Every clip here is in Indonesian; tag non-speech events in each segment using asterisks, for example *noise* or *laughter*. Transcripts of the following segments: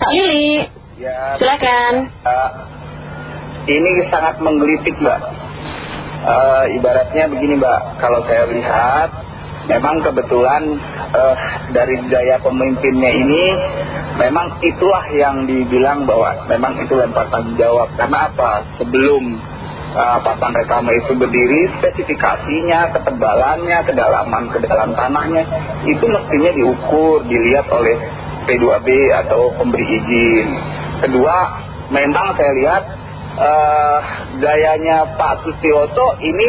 Pak Lili. Ya. Silakan. Uh, ini sangat menggelitik Mbak. Uh, ibaratnya begini Mbak, kalau saya lihat memang kebetulan uh, dari gaya pemimpinnya ini memang itulah yang dibilang bahwa memang itu lempar tanggung jawab. Karena apa? Sebelum uh, papan reklame itu berdiri, spesifikasinya, ketebalannya, kedalaman ke dalam tanahnya, itu mestinya diukur, dilihat oleh P2B atau pemberi izin. Kedua, memang saya lihat uh, gayanya Pak Sustioso ini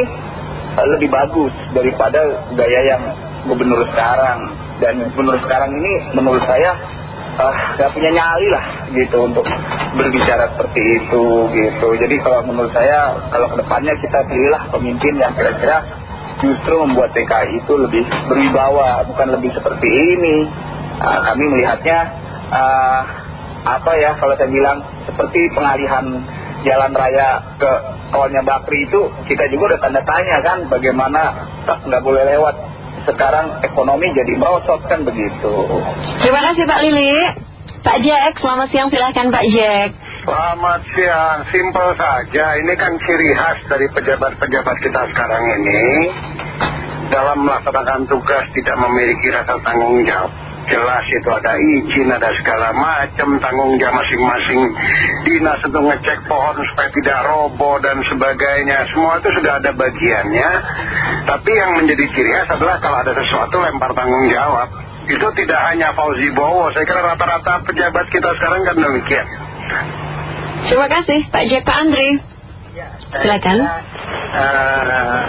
uh, lebih bagus daripada gaya yang gubernur sekarang. Dan gubernur sekarang ini menurut saya uh, punya nyali lah gitu untuk berbicara seperti itu gitu. Jadi kalau menurut saya kalau ke depannya kita pilihlah pemimpin yang kira-kira justru membuat TKI itu lebih berwibawa bukan lebih seperti ini. Uh, kami melihatnya uh, apa ya kalau saya bilang seperti pengalihan jalan raya ke tolnya Bakri itu kita juga udah tanda tanya kan bagaimana tak nggak boleh lewat sekarang ekonomi jadi merosot kan begitu. Terima kasih Pak Lili. Pak Jack, selamat siang silahkan Pak Jack. Selamat siang, simpel saja. Ini kan ciri khas dari pejabat-pejabat kita sekarang ini dalam melaksanakan tugas tidak memiliki rasa tanggung jawab. Jelas itu ada izin, ada segala macam tanggung jawab masing-masing dinas untuk ngecek pohon supaya tidak roboh dan sebagainya. Semua itu sudah ada bagiannya. Tapi yang menjadi ciri khas adalah kalau ada sesuatu lempar tanggung jawab. Itu tidak hanya Fauzi Bowo, saya kira rata-rata pejabat kita sekarang kan demikian. Terima kasih Pak Pak Andri. Silakan. Uh,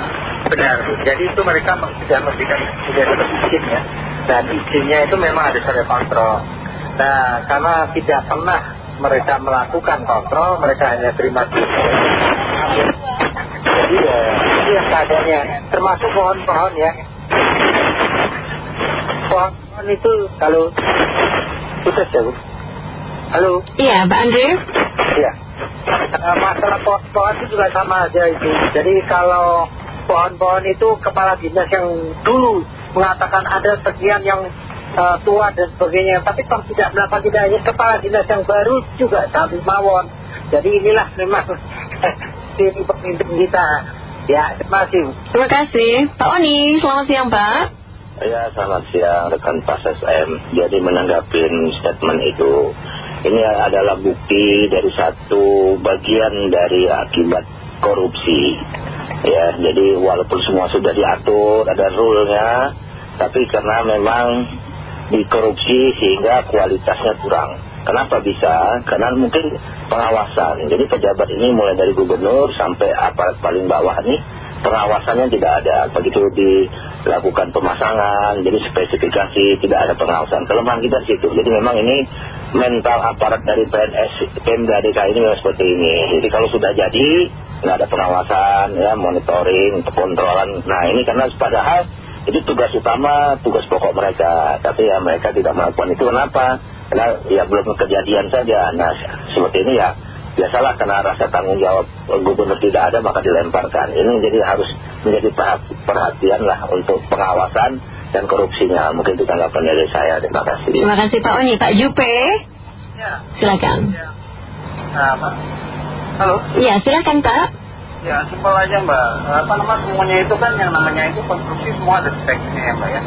benar, jadi itu mereka sudah memberikan sudah izin ya dan izinnya itu memang ada saya kontrol. Nah karena tidak pernah mereka melakukan kontrol mereka hanya terima duit jadi ya itu yang keadaannya. Termasuk pohon-pohon ya. Pohon-pohon itu kalau putus ya Bu? Halo? Iya Pak Andri Iya. Uh, masalah pohon-pohon itu juga sama aja itu. Jadi kalau pohon-pohon itu kepala dinas yang dulu mengatakan ada sekian yang uh, tua dan sebagainya. Tapi toh tidak melakukan tidak hanya kepala dinas yang baru juga tapi mawon. Jadi inilah memang ini pemimpin kita. Ya terima kasih. Terima kasih. Pak Oni, selamat siang Pak. Ya selamat siang rekan Pas SM Jadi menanggapi statement itu Ini adalah bukti dari satu bagian dari akibat korupsi. Ya jadi walaupun semua sudah diatur ada rule-nya Tapi karena memang dikorupsi sehingga kualitasnya kurang. Kenapa bisa? Karena mungkin pengawasan. Jadi pejabat ini mulai dari gubernur sampai aparat paling bawah nih Pengawasannya tidak ada. Begitu dilakukan pemasangan Jadi spesifikasi tidak ada pengawasan. Kelemahan kita situ. Jadi memang ini mental aparat dari PNS Pemda DKI ini memang seperti ini. Jadi kalau sudah jadi nggak ada pengawasan ya monitoring kontrolan Nah ini karena padahal itu tugas utama, tugas pokok mereka. Tapi ya mereka tidak melakukan itu. Kenapa? Karena ya belum kejadian saja. Nah seperti ini ya biasalah karena rasa tanggung jawab gubernur tidak ada maka dilemparkan. Ini jadi harus menjadi perhatian lah untuk pengawasan dan korupsinya. Mungkin itu tanggapan dari saya. Terima kasih. Terima kasih Pak Oni, Pak Jupe. Ya. Silakan. Ya. Nah, Pak. halo? Iya silakan Pak ya simpel aja Mbak. Apa nama semuanya itu kan yang namanya itu konstruksi semua ada speknya ya Mbak ya.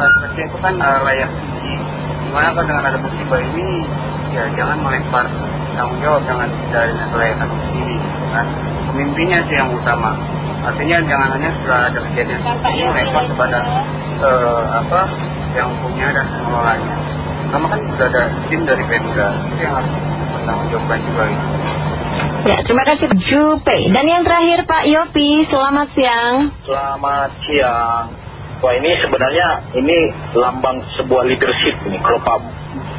Nah, speknya itu kan uh, layak tinggi gimana kalau dengan ada musibah ini ya jangan melempar tanggung jawab jangan dari kelayakan sendiri gitu kan. Pemimpinnya sih yang utama. Artinya jangan hanya setelah ada kejadian ini melempar kepada eh, apa yang punya dan mengelolanya karena kan sudah ada tim dari Pemda itu yang harus bertanggung jawabkan juga gitu. Ya terima kasih Pak Jupe. Dan yang terakhir Pak Yopi, selamat siang. Selamat siang. Wah ini sebenarnya ini lambang sebuah leadership ini. Kalau Pak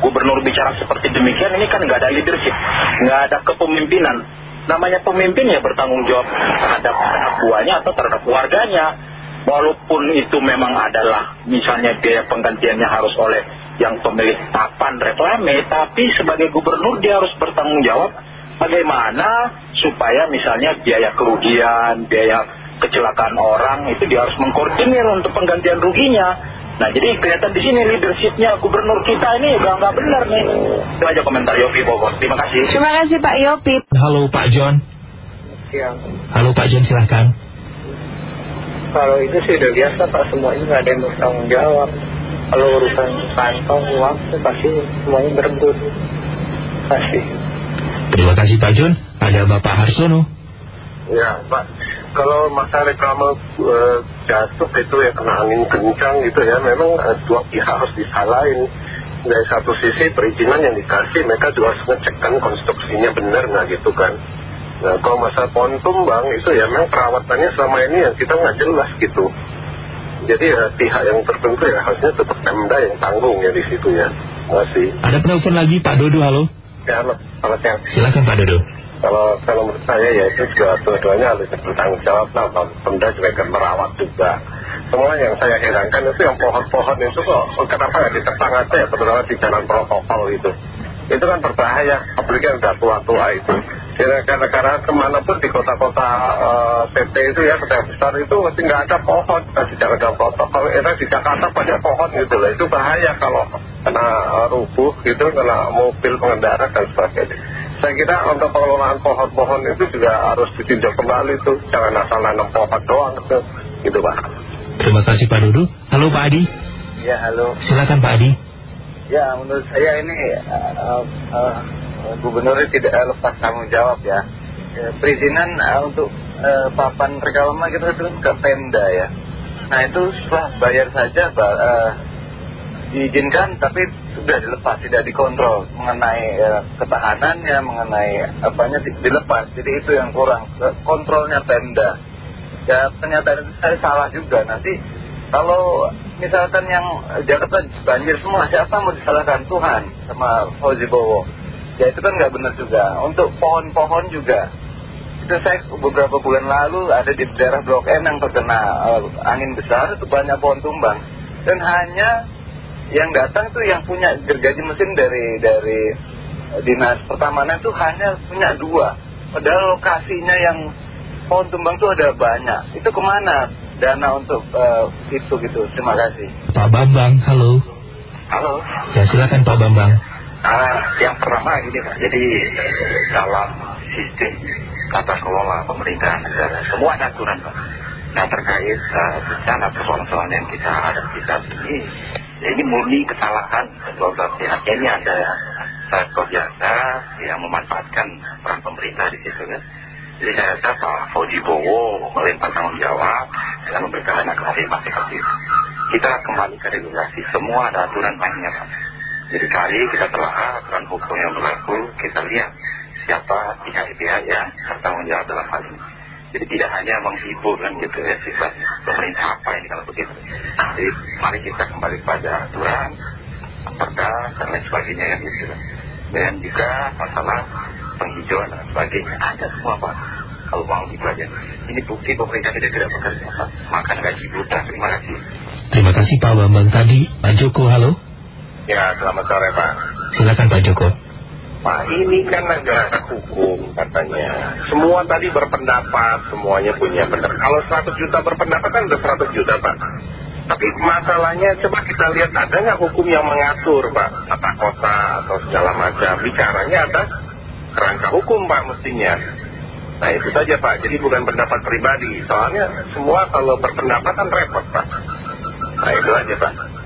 Gubernur bicara seperti demikian ini kan nggak ada leadership. Nggak ada kepemimpinan. Namanya pemimpin ya bertanggung jawab terhadap anak buahnya atau terhadap keluarganya walaupun itu memang adalah misalnya biaya penggantiannya harus oleh yang pemilik papan reklame tapi sebagai gubernur dia harus bertanggung jawab bagaimana supaya misalnya biaya kerugian biaya kecelakaan orang itu dia harus mengkoordinir untuk penggantian ruginya Nah jadi kelihatan di sini leadershipnya gubernur kita ini udah nggak benar nih. Itu aja komentar Yopi Bogor. Terima kasih. Terima kasih Pak Yopi. Halo Pak John. Siang. Halo Pak John silahkan. Kalau itu sih udah biasa Pak, semuanya nggak ada yang bertanggung jawab. Kalau urusan kantong, uang, itu pasti semuanya berebut. Kasih. Terima kasih Pak John. Ada Bapak Harsono. Ya Pak, kalau masa reklame eh, jatuh itu ya kena angin kencang gitu ya, memang eh, dua pihak harus disalahin. Dari satu sisi perizinan yang dikasih, mereka juga harus ngecekkan konstruksinya benar nggak gitu kan. Nah kalau masa pohon tumbang itu ya memang perawatannya selama ini yang kita nggak jelas gitu. Jadi ya pihak yang tertentu ya harusnya tetap Pemda yang tanggung ya di situ ya. Masih. Ada penelpon lagi Pak Dodo halo. Ya, halo, selamat siang. Silakan Pak Dodo. Kalau kalau menurut saya ya itu juga dua-duanya harus bertanggung jawab lah. Pemda juga akan merawat juga. Semua yang saya herankan itu yang pohon-pohon itu kok kenapa nggak ditebang aja ya terutama di jalan protokol itu. Itu kan berbahaya, apalagi yang udah tua-tua itu. Karena, karena ke mana pun di kota-kota uh, PT itu ya, kota besar itu mesti nggak ada pohon di jalan protokol. Karena di Jakarta banyak pohon gitu loh, itu bahaya kalau kena uh, rubuh gitu, kena mobil pengendara dan sebagainya. Saya kira untuk pengelolaan pohon-pohon itu juga harus ditinjau kembali tuh, jangan asal nanam pohon doang gitu, gitu Pak. Terima kasih Pak Dodo. Halo Pak Adi. Ya halo. Silakan Pak Adi. Ya menurut saya ini uh, uh, gubernur tidak lepas tanggung jawab ya. ya perizinan untuk papan reklama kita itu kan ke Pemda ya. Nah itu setelah bayar saja diizinkan tapi sudah dilepas tidak dikontrol mengenai ketahanannya mengenai apanya dilepas. Jadi itu yang kurang kontrolnya Pemda. Ya pernyataan itu saya salah juga. Nanti kalau misalkan yang Jakarta banjir semua siapa mau disalahkan? Tuhan sama Fauzi Bowo ya itu kan nggak benar juga. Untuk pohon-pohon juga. Itu saya beberapa bulan lalu ada di daerah Blok M yang terkena angin besar itu banyak pohon tumbang. Dan hanya yang datang tuh yang punya gergaji mesin dari dari dinas pertamanan itu hanya punya dua. Padahal lokasinya yang pohon tumbang tuh ada banyak. Itu ke mana? Dana untuk itu gitu. Terima kasih. Pak Bambang halo. Halo. Ya silakan Pak Bambang Yang pertama gini Pak, jadi dalam sistem tata kelola pemerintahan negara, semua ada aturan Pak. Nah terkait uh, persoalan-persoalan yang kita hadapi saat ini, ini murni kesalahan belah pihak. Ini ada sektor biasa yang memanfaatkan peran pemerintah di situ kan. Jadi saya rasa Pak Fauzi Bowo melempar tanggung jawab dengan memberikan dana ke masing-masing. Kita kembali ke regulasi, semua ada aturan mainnya Pak. Jadi kali kita telah aturan hukum yang berlaku, kita lihat siapa pihak-pihak yang bertanggung jawab dalam hal ini. Jadi tidak hanya menghibur kan gitu ya sifat pemerintah apa ini kalau begitu. Jadi mari kita kembali pada aturan, apakah dan lain sebagainya yang gitu. Dan juga masalah penghijauan dan sebagainya ada semua pak. Kalau mau dipelajari. Ini bukti pemerintah tidak tidak bekerja. Makan gaji buta. Terima kasih. Terima kasih Pak Bambang tadi Pak Joko halo Ya, selamat sore Pak. Silakan Pak Joko Pak, ini kan negara hukum katanya. Semua tadi berpendapat, semuanya punya benar. Kalau 100 juta berpendapat kan udah 100 juta Pak. Tapi masalahnya coba kita lihat ada nggak hukum yang mengatur Pak, tata kota atau segala macam. Bicaranya ada kerangka hukum Pak mestinya. Nah itu saja Pak, jadi bukan pendapat pribadi. Soalnya semua kalau berpendapat kan repot Pak. Nah itu aja Pak.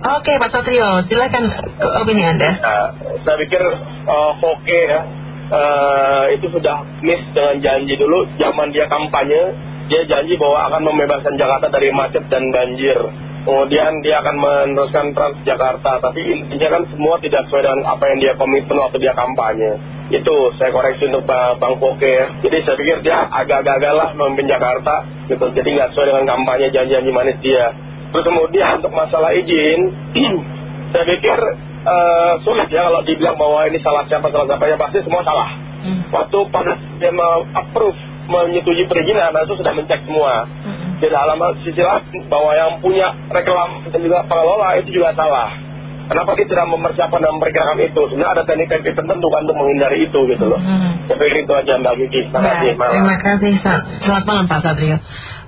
Oke Pak Satrio, silakan opini Anda. Nah, saya pikir uh, Hoke ya, uh, itu sudah miss dengan janji dulu. Zaman dia kampanye, dia janji bahwa akan membebaskan Jakarta dari macet dan banjir. Kemudian dia akan meneruskan Transjakarta, tapi intinya kan semua tidak sesuai dengan apa yang dia komitmen waktu dia kampanye. Itu saya koreksi untuk Bang Foke ya. Jadi saya pikir dia agak-agak lah memimpin Jakarta, gitu. Jadi nggak sesuai dengan kampanye janji-janji manis dia. Terus kemudian untuk masalah izin, *clears throat* saya pikir uh, sulit ya kalau dibilang bahwa ini salah siapa, salah siapa, ya pasti semua salah. Waktu pada dia approve, menyetujui perizinan, itu sudah mencek semua. Di dalam sisi lain bahwa yang punya reklam dan juga pengelola itu juga salah. Kenapa kita tidak mempersiapkan dan memperkirakan itu? Sebenarnya ada teknik-teknik tertentu kan untuk menghindari itu gitu loh. Saya pikir itu aja Mbak Kiki. Terima kasih. Terima kasih. Selamat malam Pak Satrio.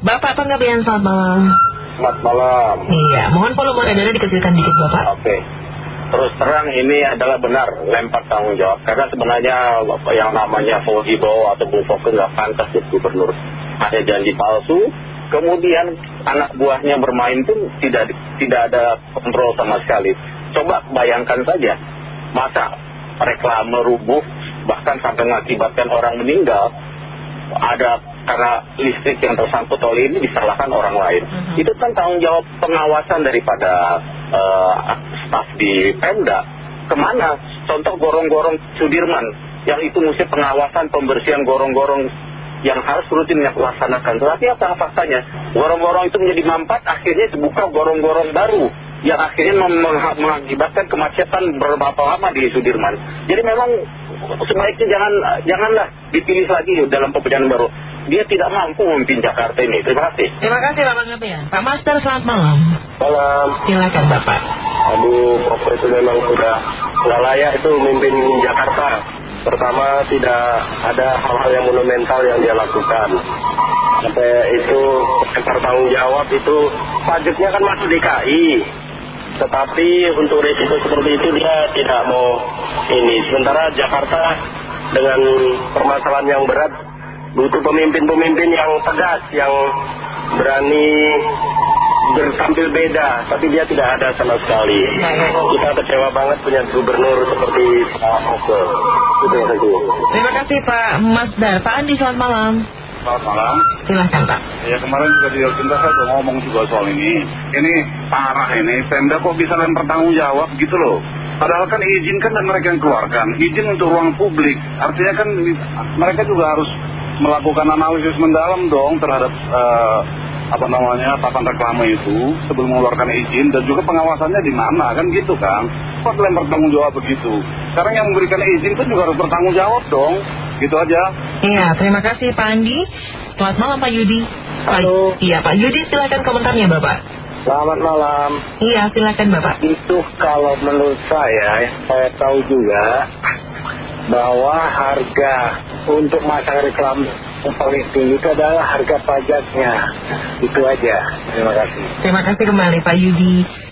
Bapak Penggabean selamat malam. Selamat malam. Iya, mohon volume radarnya dikecilkan dikit Bapak. Oke. Terus terang ini adalah benar lempar tanggung jawab. Karena sebenarnya yang namanya Fogibo atau Bung Foke nggak pantas jadi gubernur. Ada janji palsu, kemudian anak buahnya bermain pun tidak tidak ada kontrol sama sekali. Coba bayangkan saja, masa reklame rubuh bahkan sampai mengakibatkan orang meninggal ada karena listrik yang tersangkut oleh ini disalahkan orang lain. Itu kan tanggung jawab pengawasan daripada eh, staf di Pemda. Ke mana? Contoh gorong-gorong Sudirman yang itu mesti pengawasan pembersihan gorong-gorong yang harus rutin dilaksanakan. Tetapi apa faktanya? Gorong-gorong itu menjadi mampat, akhirnya dibuka gorong-gorong baru yang akhirnya mengakibatkan kemacetan berapa lama di Sudirman. Jadi memang sebaiknya jangan janganlah dipilih lagi dalam pemerintahan baru. Dia tidak mampu memimpin Jakarta ini. Terima kasih. Terima kasih Bapak Ngepian. Pak Master selamat malam. Malam. Silakan Bapak. Aduh, Prof itu memang sudah nggak layak itu memimpin Jakarta. Pertama, tidak ada hal-hal yang monumental yang dia lakukan. Sampai itu lempar tanggung jawab itu pajaknya kan masuk DKI. Tetapi untuk resiko seperti itu dia tidak mau ini. Sementara Jakarta dengan permasalahan yang berat butuh pemimpin-pemimpin yang tegas, yang berani bertampil beda, tapi dia tidak ada sama sekali. Kita kecewa banget punya gubernur seperti Pak Oke. Itu yang saya Terima kasih Pak Masdar. Pak Andi selamat malam. Selamat malam. Silahkan Pak. Ya kemarin juga di Elkinta saya udah ngomong juga soal ini. Ini parah ini. Pemda kok bisa lempar tanggung jawab gitu loh. Padahal kan izin kan dan mereka yang keluarkan. Izin untuk ruang publik. Artinya kan mereka juga harus melakukan analisis mendalam dong terhadap eh, apa namanya papan reklame itu sebelum mengeluarkan izin dan juga pengawasannya di mana kan gitu kan. Kok lempar tanggung jawab begitu. Sekarang yang memberikan izin pun juga harus bertanggung jawab dong. Gitu aja. Iya, terima kasih Pak Andi. Selamat malam Pak Yudi. Pak, Halo. iya Pak Yudi silakan komentarnya Bapak. Selamat malam. Iya silakan Bapak. Itu kalau menurut saya, saya tahu juga bahwa harga untuk masang reklam tinggi itu adalah harga pajaknya. Itu aja. Terima kasih. Terima kasih kembali Pak Yudi.